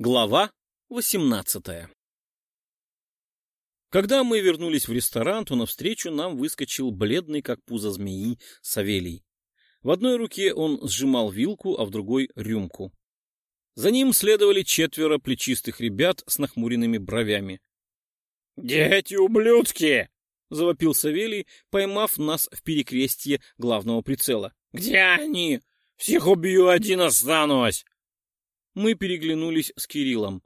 Глава 18 Когда мы вернулись в ресторан, то навстречу нам выскочил бледный, как пузо змеи, Савелий. В одной руке он сжимал вилку, а в другой — рюмку. За ним следовали четверо плечистых ребят с нахмуренными бровями. — Дети ублюдки! — завопил Савелий, поймав нас в перекрестье главного прицела. — Где они? Всех убью, один останусь! Мы переглянулись с Кириллом.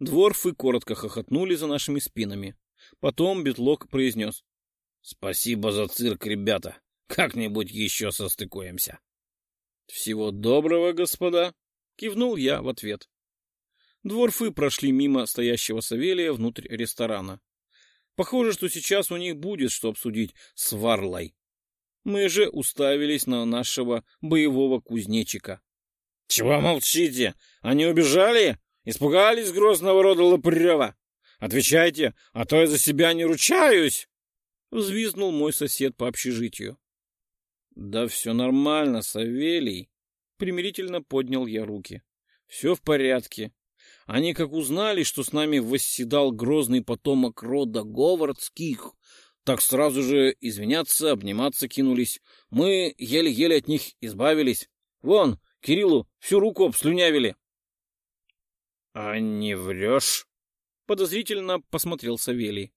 Дворфы коротко хохотнули за нашими спинами. Потом Бетлок произнес. — Спасибо за цирк, ребята. Как-нибудь еще состыкуемся. — Всего доброго, господа! — кивнул я в ответ. Дворфы прошли мимо стоящего Савелия внутрь ресторана. Похоже, что сейчас у них будет что обсудить с Варлой. Мы же уставились на нашего боевого кузнечика. — Чего молчите? Они убежали? Испугались грозного рода Лопырева? Отвечайте, а то я за себя не ручаюсь! — взвизнул мой сосед по общежитию. — Да все нормально, Савелий, — примирительно поднял я руки. — Все в порядке. Они как узнали, что с нами восседал грозный потомок рода Говардских, так сразу же извиняться, обниматься кинулись. Мы еле-еле от них избавились. Вон, Кириллу всю руку обслюнявили. — А не врешь? — подозрительно посмотрел Савелий.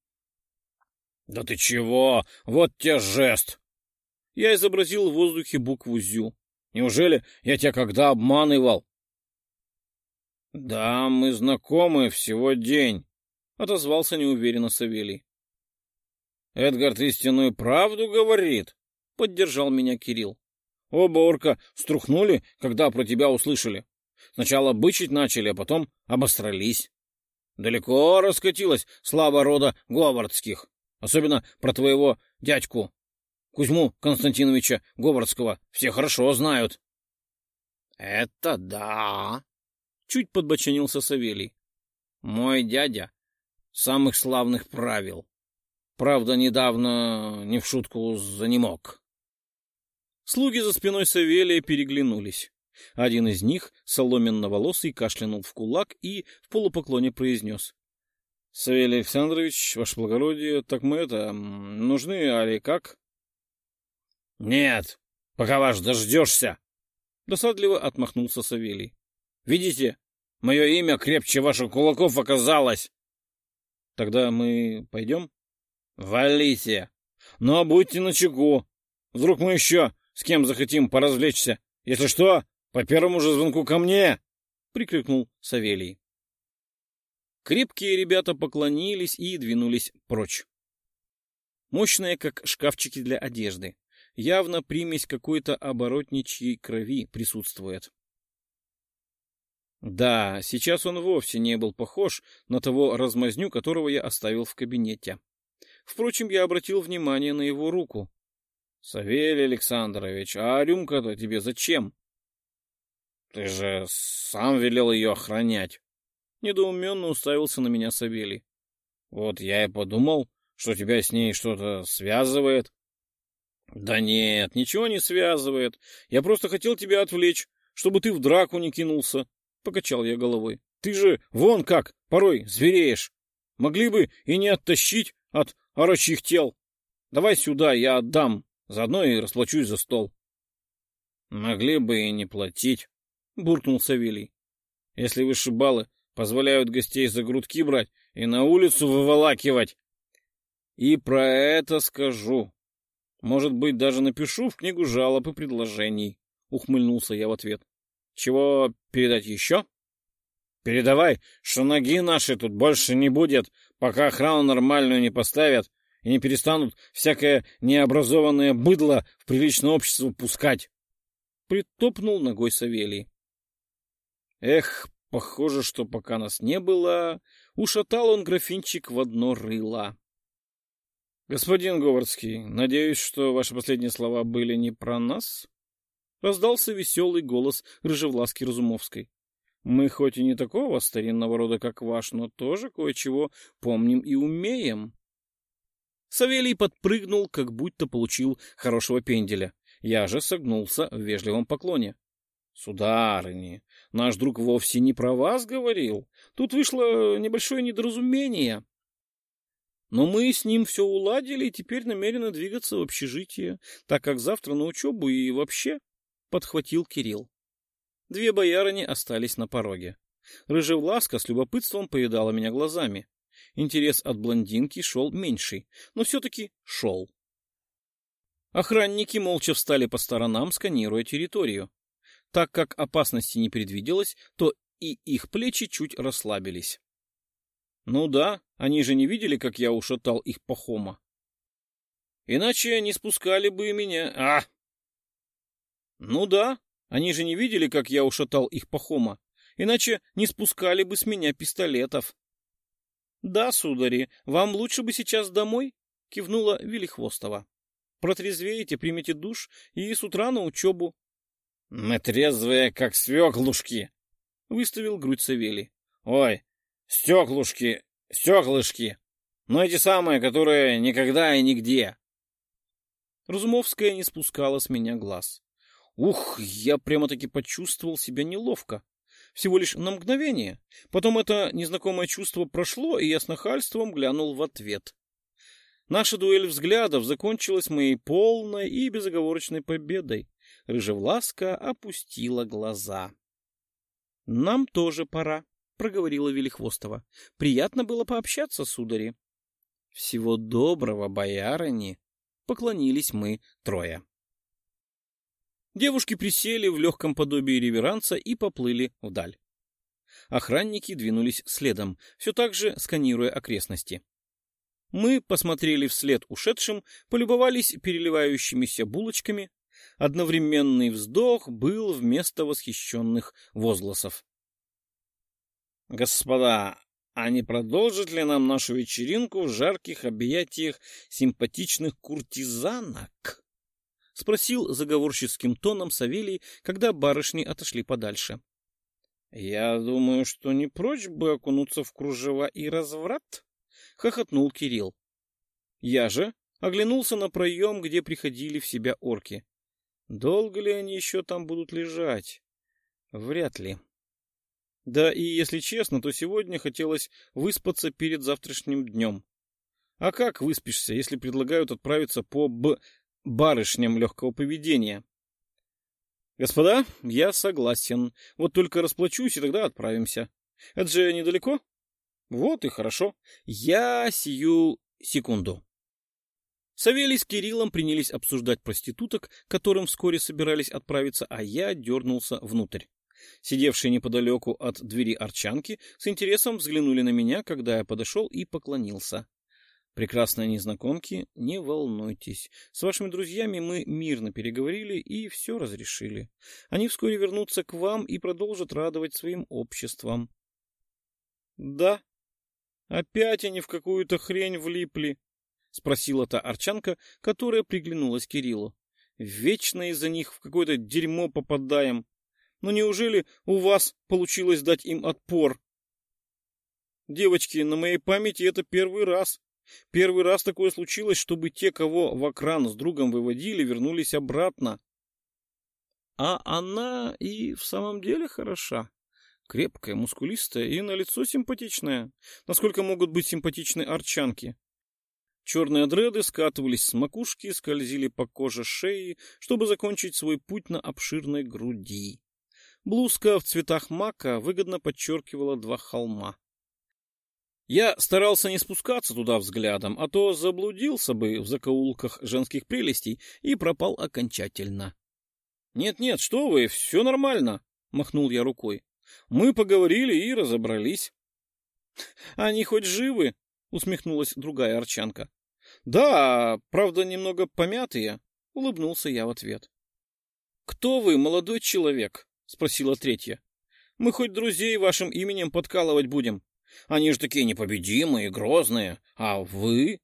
— Да ты чего? Вот тебе жест! Я изобразил в воздухе букву «зю». Неужели я тебя когда обманывал? — Да, мы знакомы всего день, — отозвался неуверенно Савелий. — Эдгард истинную правду говорит, — поддержал меня Кирилл. Оба орка струхнули, когда про тебя услышали. Сначала бычить начали, а потом обострались. Далеко раскатилась слава рода Говардских. Особенно про твоего дядьку, Кузьму Константиновича Говардского. Все хорошо знают. — Это да! — чуть подбоченился Савелий. — Мой дядя самых славных правил. Правда, недавно не в шутку занемог. Слуги за спиной Савелия переглянулись. Один из них, соломенно-волосый, кашлянул в кулак и в полупоклоне произнес. — Савелий Александрович, ваше благородие, так мы это... нужны, али как? — Нет, пока ваш дождешься! — досадливо отмахнулся Савелий. — Видите, мое имя крепче ваших кулаков оказалось! — Тогда мы пойдем? — Валите! Но будьте начеку! Вдруг мы еще с кем захотим поразвлечься. Если что, по первому же звонку ко мне!» — прикрикнул Савелий. Крепкие ребята поклонились и двинулись прочь. Мощные, как шкафчики для одежды. Явно примесь какой-то оборотничьей крови присутствует. Да, сейчас он вовсе не был похож на того размазню, которого я оставил в кабинете. Впрочем, я обратил внимание на его руку. Савелий Александрович, а рюмка-то тебе зачем? Ты же сам велел ее охранять. Недоуменно уставился на меня Савелий. Вот я и подумал, что тебя с ней что-то связывает. Да нет, ничего не связывает. Я просто хотел тебя отвлечь, чтобы ты в драку не кинулся. Покачал я головой. Ты же вон как, порой звереешь. Могли бы и не оттащить от орочьих тел. Давай сюда, я отдам. Заодно и расплачусь за стол. — Могли бы и не платить, — буркнул Савелий. — Если вышибалы позволяют гостей за грудки брать и на улицу выволакивать. И про это скажу. Может быть, даже напишу в книгу жалоб и предложений, — ухмыльнулся я в ответ. — Чего передать еще? — Передавай, что ноги наши тут больше не будет, пока охрану нормальную не поставят и не перестанут всякое необразованное быдло в приличное общество пускать. Притопнул ногой Савелий. Эх, похоже, что пока нас не было, ушатал он графинчик в одно рыло. Господин Говорский, надеюсь, что ваши последние слова были не про нас? Раздался веселый голос Рыжевласки Разумовской. Мы хоть и не такого старинного рода, как ваш, но тоже кое-чего помним и умеем. Савелий подпрыгнул, как будто получил хорошего пенделя. Я же согнулся в вежливом поклоне. — Сударыни, Наш друг вовсе не про вас говорил. Тут вышло небольшое недоразумение. Но мы с ним все уладили и теперь намерены двигаться в общежитие, так как завтра на учебу и вообще, — подхватил Кирилл. Две боярыни остались на пороге. Рыжевласка с любопытством поедала меня глазами. Интерес от блондинки шел меньший, но все-таки шел. Охранники молча встали по сторонам, сканируя территорию. Так как опасности не предвиделось, то и их плечи чуть расслабились. Ну да, они же не видели, как я ушатал их пахома. Иначе не спускали бы меня... А! Ну да, они же не видели, как я ушатал их пахома. Иначе не спускали бы с меня пистолетов. — Да, судари, вам лучше бы сейчас домой, — кивнула Велихвостова. — Протрезвеете, примете душ и с утра на учебу. — Мы трезвые, как свеклушки, — выставил грудь Савелий. — Ой, Стеклушки, стеклышки. Но эти самые, которые никогда и нигде. Разумовская не спускала с меня глаз. Ух, я прямо-таки почувствовал себя неловко. Всего лишь на мгновение. Потом это незнакомое чувство прошло, и я с нахальством глянул в ответ. Наша дуэль взглядов закончилась моей полной и безоговорочной победой. Рыжевласка опустила глаза. — Нам тоже пора, — проговорила Велихвостова. — Приятно было пообщаться, судари. — Всего доброго, боярыни! — поклонились мы трое. Девушки присели в легком подобии реверанса и поплыли вдаль. Охранники двинулись следом, все так же сканируя окрестности. Мы посмотрели вслед ушедшим, полюбовались переливающимися булочками. Одновременный вздох был вместо восхищенных возгласов. Господа, а не продолжит ли нам нашу вечеринку в жарких объятиях симпатичных куртизанок? — спросил заговорческим тоном Савелий, когда барышни отошли подальше. — Я думаю, что не прочь бы окунуться в кружева и разврат, — хохотнул Кирилл. Я же оглянулся на проем, где приходили в себя орки. Долго ли они еще там будут лежать? Вряд ли. Да и, если честно, то сегодня хотелось выспаться перед завтрашним днем. А как выспишься, если предлагают отправиться по б... барышням легкого поведения? Господа, я согласен. Вот только расплачусь, и тогда отправимся. Это же недалеко? Вот и хорошо. Я сию секунду. Савелий с Кириллом принялись обсуждать проституток, которым вскоре собирались отправиться, а я дернулся внутрь. Сидевшие неподалеку от двери арчанки с интересом взглянули на меня, когда я подошел и поклонился. Прекрасные незнакомки, не волнуйтесь. С вашими друзьями мы мирно переговорили и все разрешили. Они вскоре вернутся к вам и продолжат радовать своим обществом. — Да? Опять они в какую-то хрень влипли? — спросила та арчанка, которая приглянулась Кириллу. — Вечно из-за них в какое-то дерьмо попадаем. Но неужели у вас получилось дать им отпор? Девочки, на моей памяти это первый раз. Первый раз такое случилось, чтобы те, кого в окран с другом выводили, вернулись обратно. А она и в самом деле хороша. Крепкая, мускулистая и на лицо симпатичная. Насколько могут быть симпатичны арчанки? Черные дреды скатывались с макушки, скользили по коже шеи, чтобы закончить свой путь на обширной груди. Блузка в цветах мака выгодно подчеркивала два холма. Я старался не спускаться туда взглядом, а то заблудился бы в закоулках женских прелестей и пропал окончательно. «Нет-нет, что вы, все нормально», — махнул я рукой. «Мы поговорили и разобрались». «Они хоть живы?» — усмехнулась другая арчанка. «Да, правда, немного помятые», — улыбнулся я в ответ. «Кто вы, молодой человек?» — спросила третья. — Мы хоть друзей вашим именем подкалывать будем. Они же такие непобедимые, грозные. А вы?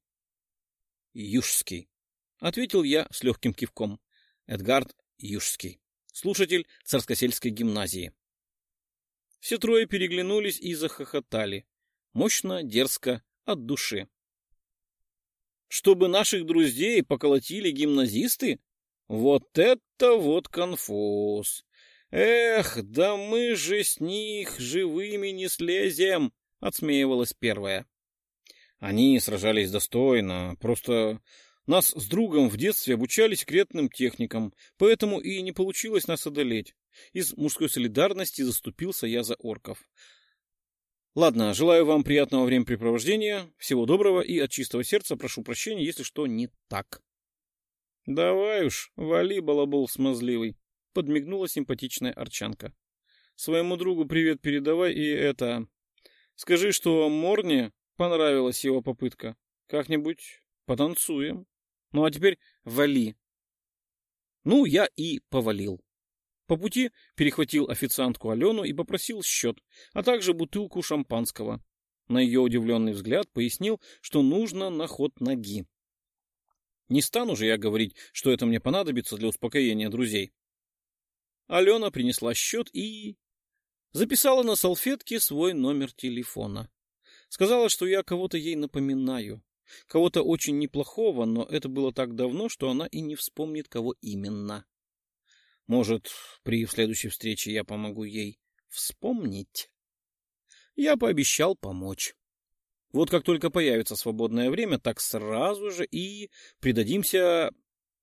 — Южский, — ответил я с легким кивком. Эдгард Южский, слушатель царскосельской гимназии. Все трое переглянулись и захохотали. Мощно, дерзко, от души. Чтобы наших друзей поколотили гимназисты? Вот это вот конфуз! «Эх, да мы же с них живыми не слезем!» — отсмеивалась первая. Они сражались достойно, просто нас с другом в детстве обучали секретным техникам, поэтому и не получилось нас одолеть. Из мужской солидарности заступился я за орков. Ладно, желаю вам приятного времяпрепровождения, всего доброго и от чистого сердца прошу прощения, если что не так. — Давай уж, вали, балабол смазливый, — подмигнула симпатичная арчанка. — Своему другу привет передавай и это... Скажи, что Морне понравилась его попытка. Как-нибудь потанцуем. Ну а теперь вали. Ну, я и повалил. По пути перехватил официантку Алену и попросил счет, а также бутылку шампанского. На ее удивленный взгляд пояснил, что нужно на ход ноги. Не стану же я говорить, что это мне понадобится для успокоения друзей. Алена принесла счет и... записала на салфетке свой номер телефона. Сказала, что я кого-то ей напоминаю. Кого-то очень неплохого, но это было так давно, что она и не вспомнит, кого именно. Может, при следующей встрече я помогу ей вспомнить? Я пообещал помочь. Вот как только появится свободное время, так сразу же и придадимся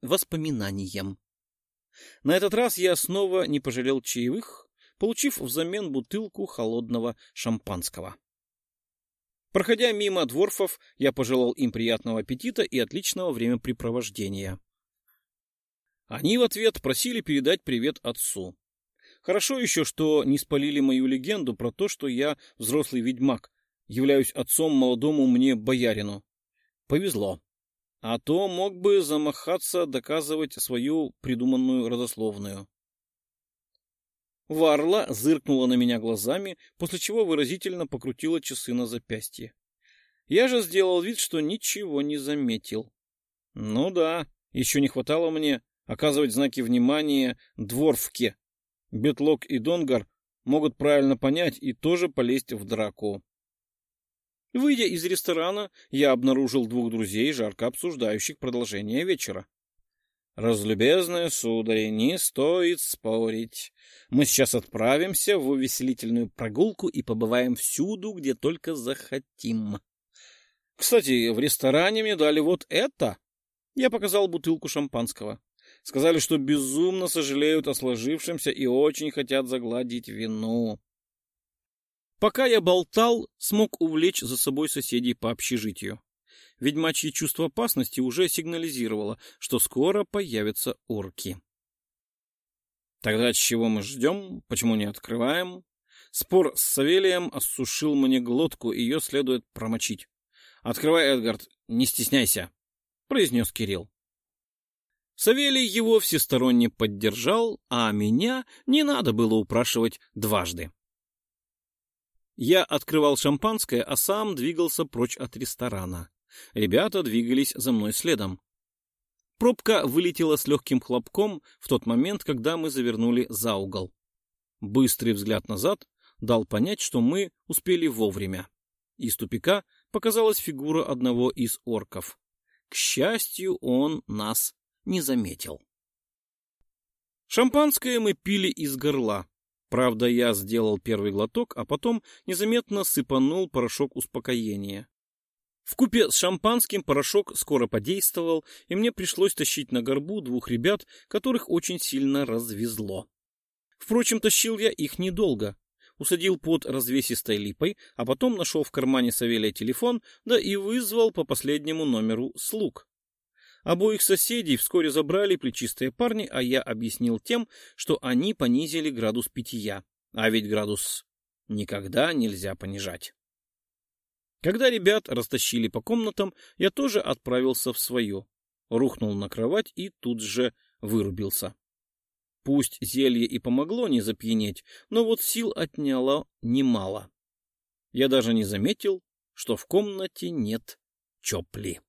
воспоминаниям. На этот раз я снова не пожалел чаевых, получив взамен бутылку холодного шампанского. Проходя мимо дворфов, я пожелал им приятного аппетита и отличного времяпрепровождения. Они в ответ просили передать привет отцу. Хорошо еще, что не спалили мою легенду про то, что я взрослый ведьмак, являюсь отцом молодому мне боярину. Повезло. А то мог бы замахаться доказывать свою придуманную родословную. Варла зыркнула на меня глазами, после чего выразительно покрутила часы на запястье. Я же сделал вид, что ничего не заметил. Ну да, еще не хватало мне оказывать знаки внимания дворфке. Бетлок и Донгар могут правильно понять и тоже полезть в драку. Выйдя из ресторана, я обнаружил двух друзей, жарко обсуждающих продолжение вечера. «Разлюбезная сударь, не стоит спорить. Мы сейчас отправимся в увеселительную прогулку и побываем всюду, где только захотим. Кстати, в ресторане мне дали вот это». Я показал бутылку шампанского. Сказали, что безумно сожалеют о сложившемся и очень хотят загладить вину. Пока я болтал, смог увлечь за собой соседей по общежитию. Ведьмачье чувство опасности уже сигнализировало, что скоро появятся орки. Тогда чего мы ждем? Почему не открываем? Спор с Савелием осушил мне глотку, ее следует промочить. «Открывай, Эдгард, не стесняйся», — произнес Кирилл. Савелий его всесторонне поддержал, а меня не надо было упрашивать дважды. Я открывал шампанское, а сам двигался прочь от ресторана. Ребята двигались за мной следом. Пробка вылетела с легким хлопком в тот момент, когда мы завернули за угол. Быстрый взгляд назад дал понять, что мы успели вовремя. Из тупика показалась фигура одного из орков. К счастью, он нас не заметил. Шампанское мы пили из горла. Правда, я сделал первый глоток, а потом незаметно сыпанул порошок успокоения. В купе с шампанским порошок скоро подействовал, и мне пришлось тащить на горбу двух ребят, которых очень сильно развезло. Впрочем, тащил я их недолго. Усадил под развесистой липой, а потом нашел в кармане Савелия телефон, да и вызвал по последнему номеру слуг. Обоих соседей вскоре забрали плечистые парни, а я объяснил тем, что они понизили градус питья. А ведь градус никогда нельзя понижать. Когда ребят растащили по комнатам, я тоже отправился в свое. Рухнул на кровать и тут же вырубился. Пусть зелье и помогло не запьянеть, но вот сил отняло немало. Я даже не заметил, что в комнате нет чопли.